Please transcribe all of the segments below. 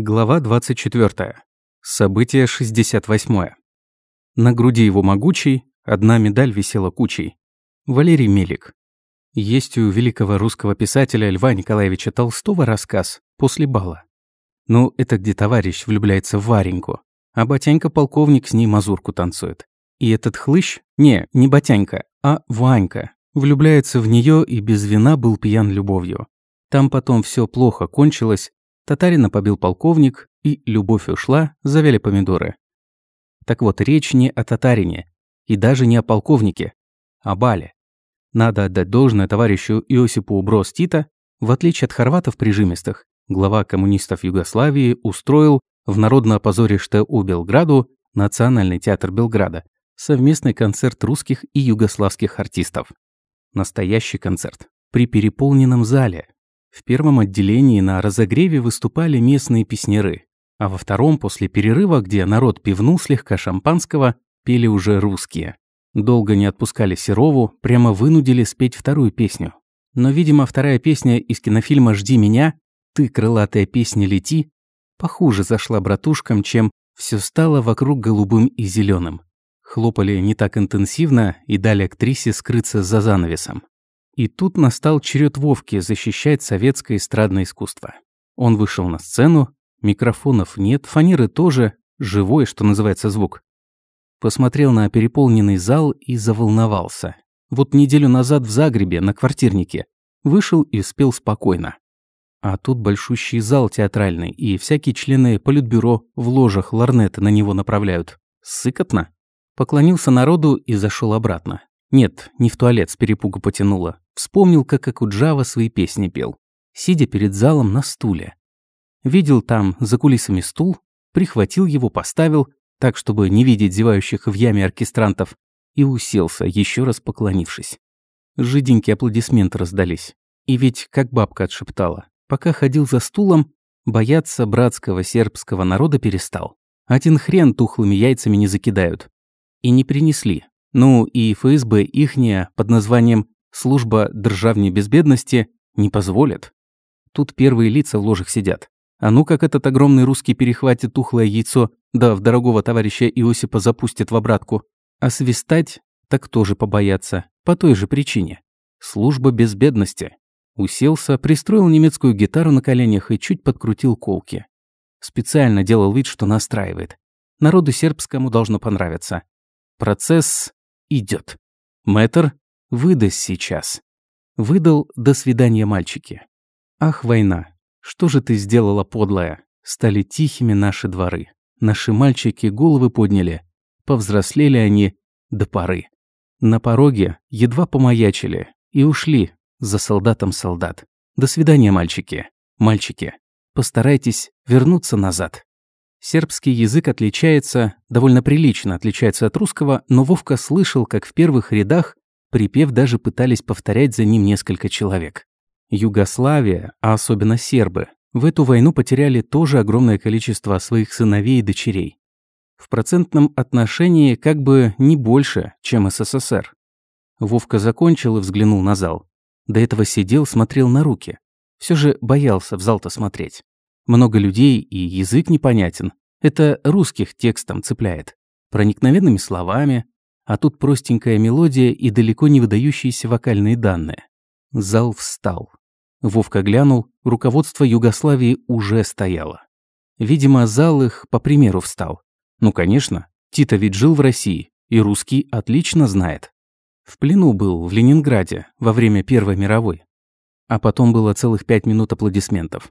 Глава 24. Событие 68. На груди его могучей одна медаль висела кучей. Валерий Мелик. Есть у великого русского писателя Льва Николаевича Толстого рассказ «После бала». Ну, это где товарищ влюбляется в Вареньку, а батянька-полковник с ней мазурку танцует. И этот хлыщ, не, не батянька, а Ванька, влюбляется в нее и без вина был пьян любовью. Там потом все плохо кончилось, Татарина побил полковник, и любовь ушла, завяли помидоры. Так вот, речь не о татарине, и даже не о полковнике, а бале. Надо отдать должное товарищу Иосипу Брос Тита, в отличие от хорватов прижимистых, глава коммунистов Югославии устроил в народно-опозорище у Белграду Национальный театр Белграда совместный концерт русских и югославских артистов. Настоящий концерт. При переполненном зале, в первом отделении на разогреве выступали местные песняры, а во втором, после перерыва, где народ пивнул слегка шампанского, пели уже русские. Долго не отпускали Серову, прямо вынудили спеть вторую песню. Но, видимо, вторая песня из кинофильма «Жди меня», «Ты, крылатая песня, лети», похуже зашла братушкам, чем все стало вокруг голубым и зеленым. Хлопали не так интенсивно и дали актрисе скрыться за занавесом. И тут настал черед Вовки защищать советское эстрадное искусство. Он вышел на сцену, микрофонов нет, фанеры тоже, живой, что называется, звук. Посмотрел на переполненный зал и заволновался. Вот неделю назад в Загребе, на квартирнике, вышел и спел спокойно. А тут большущий зал театральный, и всякие члены политбюро в ложах ларнеты на него направляют. Сыкотно. Поклонился народу и зашел обратно. Нет, не в туалет с перепугу потянуло. Вспомнил, как Акуджава свои песни пел, сидя перед залом на стуле. Видел там за кулисами стул, прихватил его, поставил, так, чтобы не видеть зевающих в яме оркестрантов, и уселся, еще раз поклонившись. Жиденькие аплодисменты раздались. И ведь, как бабка отшептала, пока ходил за стулом, бояться братского сербского народа перестал. Один хрен тухлыми яйцами не закидают. И не принесли. Ну и ФСБ ихняя под названием служба державней безбедности не позволит. Тут первые лица в ложах сидят. А ну как этот огромный русский перехватит тухлое яйцо, да в дорогого товарища Иосипа запустит в обратку. А свистать так тоже побояться, по той же причине. Служба безбедности. Уселся, пристроил немецкую гитару на коленях и чуть подкрутил колки. Специально делал вид, что настраивает. Народу сербскому должно понравиться. Процесс идет. Мэтр Выдаст сейчас. Выдал «до свидания, мальчики». Ах, война, что же ты сделала, подлая? Стали тихими наши дворы. Наши мальчики головы подняли. Повзрослели они до поры. На пороге едва помаячили и ушли за солдатом солдат. До свидания, мальчики. Мальчики, постарайтесь вернуться назад. Сербский язык отличается, довольно прилично отличается от русского, но Вовка слышал, как в первых рядах Припев даже пытались повторять за ним несколько человек. Югославия, а особенно сербы, в эту войну потеряли тоже огромное количество своих сыновей и дочерей. В процентном отношении как бы не больше, чем СССР. Вовка закончил и взглянул на зал. До этого сидел, смотрел на руки. Все же боялся в зал-то смотреть. Много людей и язык непонятен. Это русских текстом цепляет. Проникновенными словами, а тут простенькая мелодия и далеко не выдающиеся вокальные данные. Зал встал. Вовка глянул, руководство Югославии уже стояло. Видимо, зал их по примеру встал. Ну, конечно, Тита ведь жил в России, и русский отлично знает. В плену был в Ленинграде во время Первой мировой. А потом было целых пять минут аплодисментов.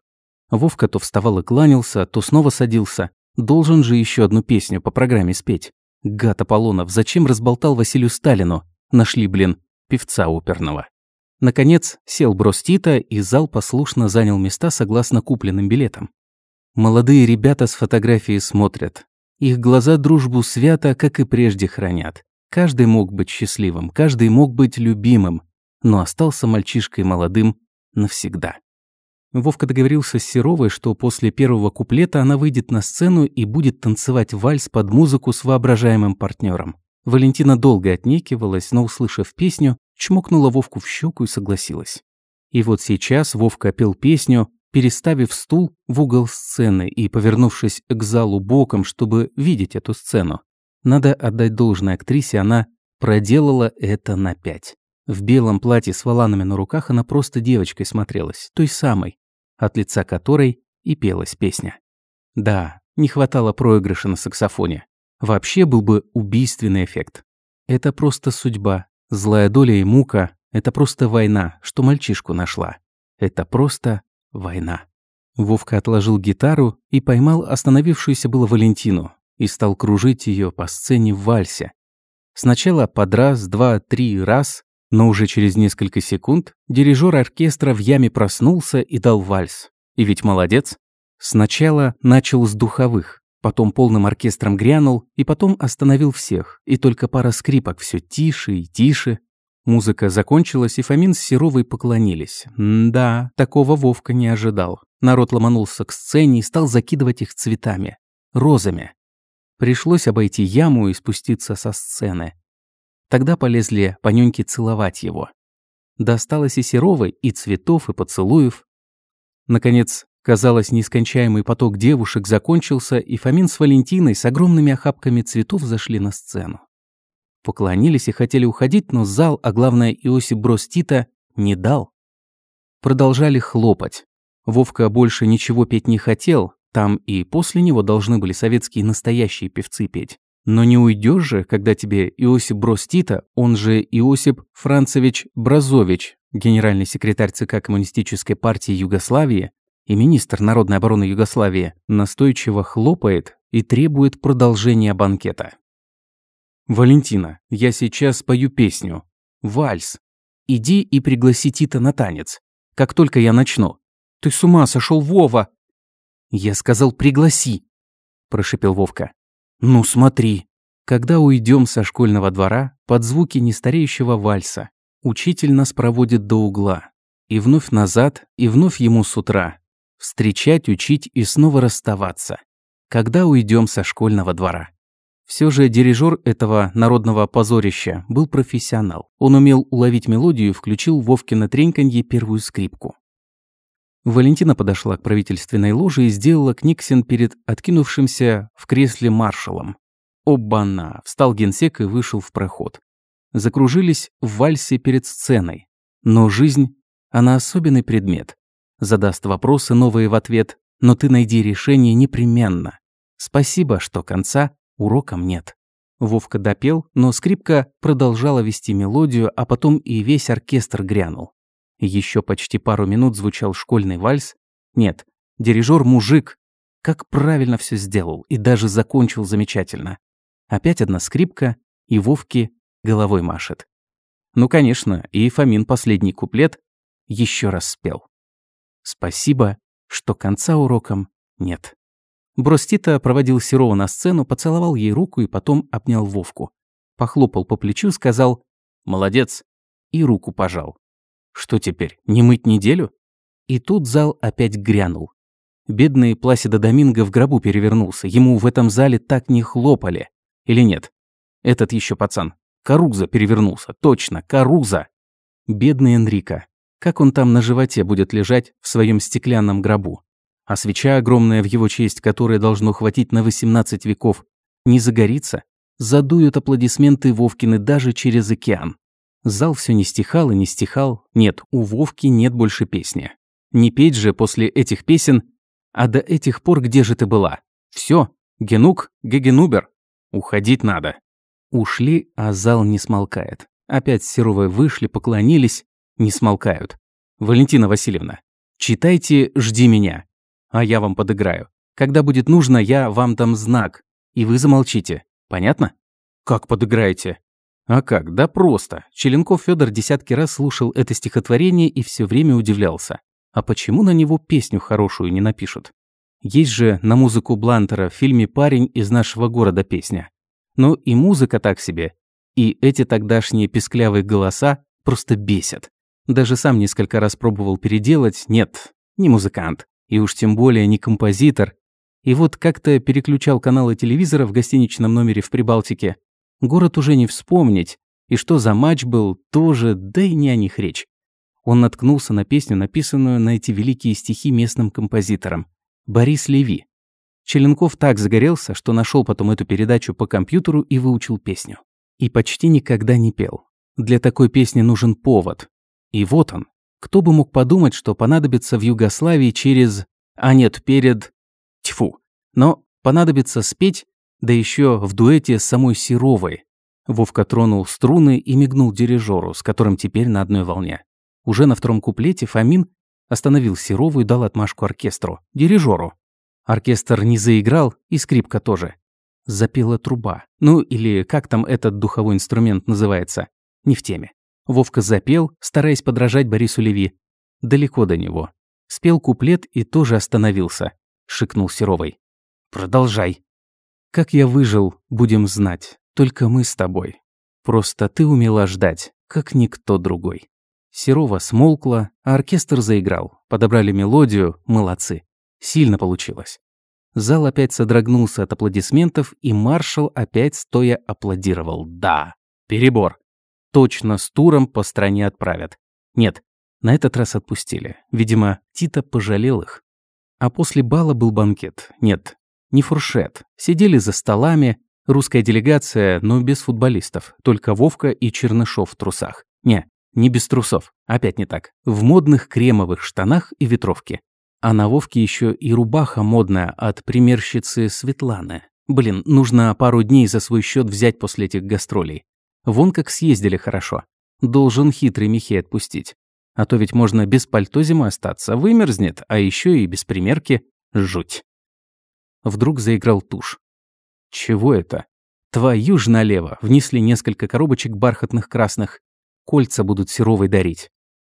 Вовка то вставал и кланялся, то снова садился. Должен же еще одну песню по программе спеть. Гад Аполлонов, зачем разболтал Василию Сталину? Нашли, блин, певца оперного. Наконец, сел Бростита, и зал послушно занял места согласно купленным билетам. Молодые ребята с фотографией смотрят. Их глаза дружбу свято, как и прежде, хранят. Каждый мог быть счастливым, каждый мог быть любимым, но остался мальчишкой молодым навсегда. Вовка договорился с Серовой, что после первого куплета она выйдет на сцену и будет танцевать вальс под музыку с воображаемым партнером. Валентина долго отнекивалась, но, услышав песню, чмокнула Вовку в щеку и согласилась. И вот сейчас Вовка пел песню, переставив стул в угол сцены и повернувшись к залу боком, чтобы видеть эту сцену. Надо отдать должное актрисе, она проделала это на пять. В белом платье с воланами на руках она просто девочкой смотрелась, той самой, от лица которой и пелась песня. Да, не хватало проигрыша на саксофоне. Вообще был бы убийственный эффект. Это просто судьба, злая доля и мука. Это просто война, что мальчишку нашла. Это просто война. Вовка отложил гитару и поймал остановившуюся было Валентину и стал кружить ее по сцене в вальсе. Сначала под раз, два, три раз, но уже через несколько секунд дирижер оркестра в яме проснулся и дал вальс. И ведь молодец. Сначала начал с духовых, потом полным оркестром грянул и потом остановил всех, и только пара скрипок все тише и тише. Музыка закончилась, и Фомин с Серовой поклонились. М да, такого Вовка не ожидал. Народ ломанулся к сцене и стал закидывать их цветами. Розами. Пришлось обойти яму и спуститься со сцены. Тогда полезли понёньки целовать его. Досталось и Серовой, и цветов, и поцелуев. Наконец, казалось, нескончаемый поток девушек закончился, и Фомин с Валентиной с огромными охапками цветов зашли на сцену поклонились и хотели уходить, но зал, а главное Иосип Брос не дал. Продолжали хлопать. Вовка больше ничего петь не хотел, там и после него должны были советские настоящие певцы петь. Но не уйдешь же, когда тебе Иосип Брос Тита, он же Иосип Францевич Бразович, генеральный секретарь ЦК Коммунистической партии Югославии и министр народной обороны Югославии, настойчиво хлопает и требует продолжения банкета. «Валентина, я сейчас спою песню. Вальс. Иди и пригласи Тита на танец. Как только я начну». «Ты с ума сошел, Вова!» «Я сказал, пригласи!» – прошепел Вовка. «Ну смотри». Когда уйдем со школьного двора, под звуки нестареющего вальса, учитель нас проводит до угла. И вновь назад, и вновь ему с утра. Встречать, учить и снова расставаться. Когда уйдем со школьного двора. Все же дирижер этого народного позорища был профессионал. Он умел уловить мелодию и включил Вовкино треньканье первую скрипку. Валентина подошла к правительственной ложе и сделала книгсен перед откинувшимся в кресле маршалом. Обана! Встал генсек и вышел в проход. Закружились в вальсе перед сценой. Но жизнь, она особенный предмет. Задаст вопросы новые в ответ, но ты найди решение непременно. Спасибо, что конца уроком нет. Вовка допел, но скрипка продолжала вести мелодию, а потом и весь оркестр грянул. Еще почти пару минут звучал школьный вальс. Нет, дирижер мужик. Как правильно все сделал и даже закончил замечательно. Опять одна скрипка, и Вовки головой машет. Ну, конечно, и Фомин последний куплет еще раз спел. Спасибо, что конца урокам нет. Бростита проводил Серова на сцену, поцеловал ей руку и потом обнял Вовку. Похлопал по плечу, сказал «Молодец» и руку пожал. Что теперь, не мыть неделю? И тут зал опять грянул. Бедный Пласидо Доминго в гробу перевернулся. Ему в этом зале так не хлопали. Или нет? Этот еще пацан. Каруза перевернулся. Точно, Каруза. Бедный Энрико. Как он там на животе будет лежать в своем стеклянном гробу? а свеча огромная в его честь, которая должно хватить на 18 веков, не загорится, задуют аплодисменты Вовкины даже через океан. Зал все не стихал и не стихал. Нет, у Вовки нет больше песни. Не петь же после этих песен, а до этих пор где же ты была? Все, Генук, Гегенубер. Уходить надо. Ушли, а зал не смолкает. Опять Серовой вышли, поклонились, не смолкают. Валентина Васильевна, читайте «Жди меня» а я вам подыграю. Когда будет нужно, я вам дам знак, и вы замолчите. Понятно? Как подыграете? А как? Да просто. Челенков Федор десятки раз слушал это стихотворение и все время удивлялся. А почему на него песню хорошую не напишут? Есть же на музыку Блантера в фильме «Парень из нашего города» песня. Но и музыка так себе. И эти тогдашние песклявые голоса просто бесят. Даже сам несколько раз пробовал переделать, нет, не музыкант и уж тем более не композитор. И вот как-то переключал каналы телевизора в гостиничном номере в Прибалтике. Город уже не вспомнить, и что за матч был, тоже, да и не о них речь. Он наткнулся на песню, написанную на эти великие стихи местным композитором. Борис Леви. Челенков так загорелся, что нашел потом эту передачу по компьютеру и выучил песню. И почти никогда не пел. Для такой песни нужен повод. И вот он. Кто бы мог подумать, что понадобится в Югославии через... А нет, перед... Тьфу. Но понадобится спеть, да еще в дуэте с самой Серовой. Вовка тронул струны и мигнул дирижеру, с которым теперь на одной волне. Уже на втором куплете Фомин остановил Серову и дал отмашку оркестру, дирижеру. Оркестр не заиграл, и скрипка тоже. Запела труба. Ну, или как там этот духовой инструмент называется. Не в теме. Вовка запел, стараясь подражать Борису Леви. Далеко до него. Спел куплет и тоже остановился. Шикнул Серовой. «Продолжай». «Как я выжил, будем знать. Только мы с тобой. Просто ты умела ждать, как никто другой». Серова смолкла, а оркестр заиграл. Подобрали мелодию, молодцы. Сильно получилось. Зал опять содрогнулся от аплодисментов, и маршал опять стоя аплодировал. Да, перебор. Точно с туром по стране отправят. Нет, на этот раз отпустили. Видимо, Тита пожалел их. А после бала был банкет. Нет, не фуршет. Сидели за столами, русская делегация, но без футболистов. Только Вовка и Чернышов в трусах. Не, не без трусов. Опять не так. В модных кремовых штанах и ветровке. А на Вовке еще и рубаха модная от примерщицы Светланы. Блин, нужно пару дней за свой счет взять после этих гастролей. Вон как съездили хорошо. Должен хитрый Михей отпустить. А то ведь можно без пальто зимой остаться, вымерзнет, а еще и без примерки. Жуть. Вдруг заиграл тушь. Чего это? Твою ж налево. Внесли несколько коробочек бархатных красных. Кольца будут Серовой дарить.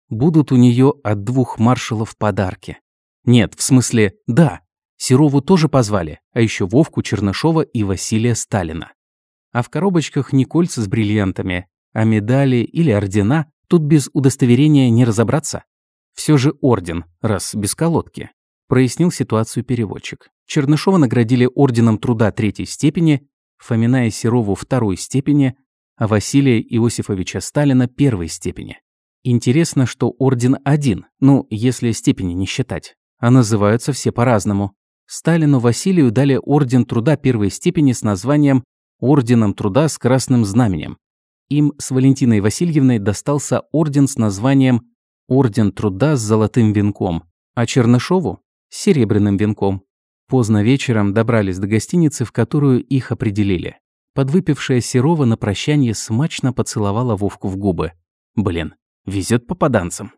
Будут у нее от двух маршалов подарки. Нет, в смысле, да. Серову тоже позвали, а еще Вовку Чернышова и Василия Сталина. А в коробочках не кольца с бриллиантами, а медали или ордена, тут без удостоверения не разобраться. Все же орден, раз без колодки. Прояснил ситуацию переводчик. Чернышова наградили орденом труда третьей степени, Фомина и Серову второй степени, а Василия Иосифовича Сталина первой степени. Интересно, что орден один, ну, если степени не считать а называются все по-разному. Сталину Василию дали Орден Труда первой степени с названием Орденом Труда с Красным Знаменем. Им с Валентиной Васильевной достался орден с названием Орден Труда с Золотым Венком, а Чернышову – Серебряным Венком. Поздно вечером добрались до гостиницы, в которую их определили. Подвыпившая Серова на прощание смачно поцеловала Вовку в губы. Блин, везет попаданцам.